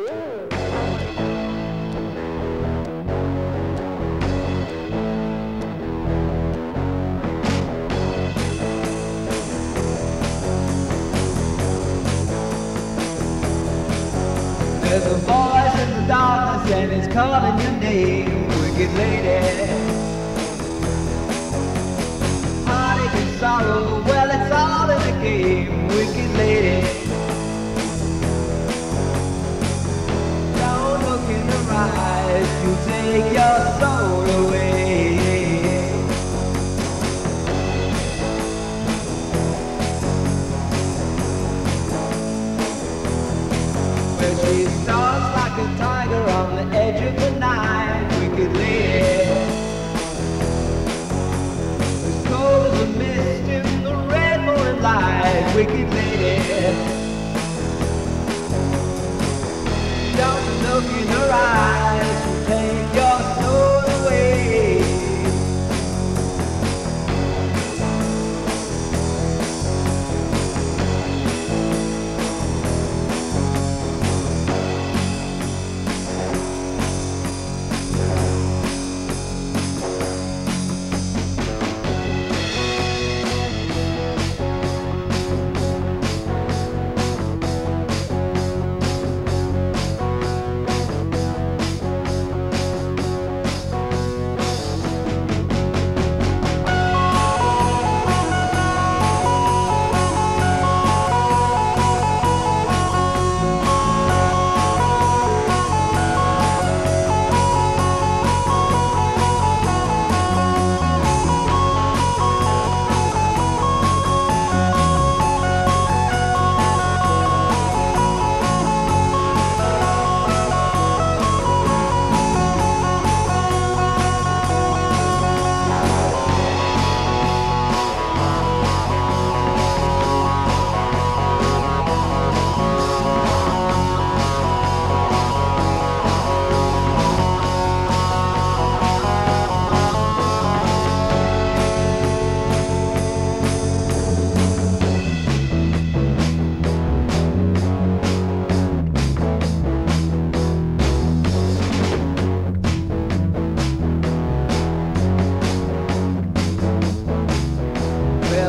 There's calling your name, wicked lady. Heartache and sorrow, well it's all in the game, wicked lady. Don't look in her eyes, you take your soul away. Well, she wicked lady.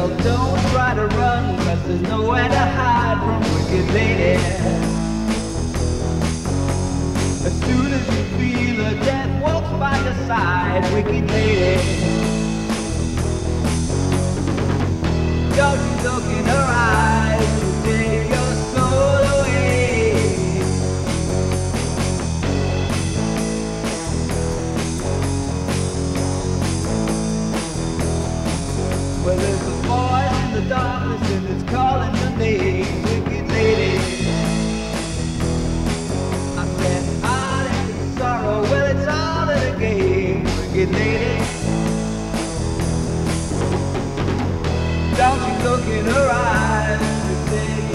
Well, don't try to run, cause there's nowhere to hide from wicked lady. As soon as you feel a death walks by your side, wicked lady. Don't you look in her look in her eyes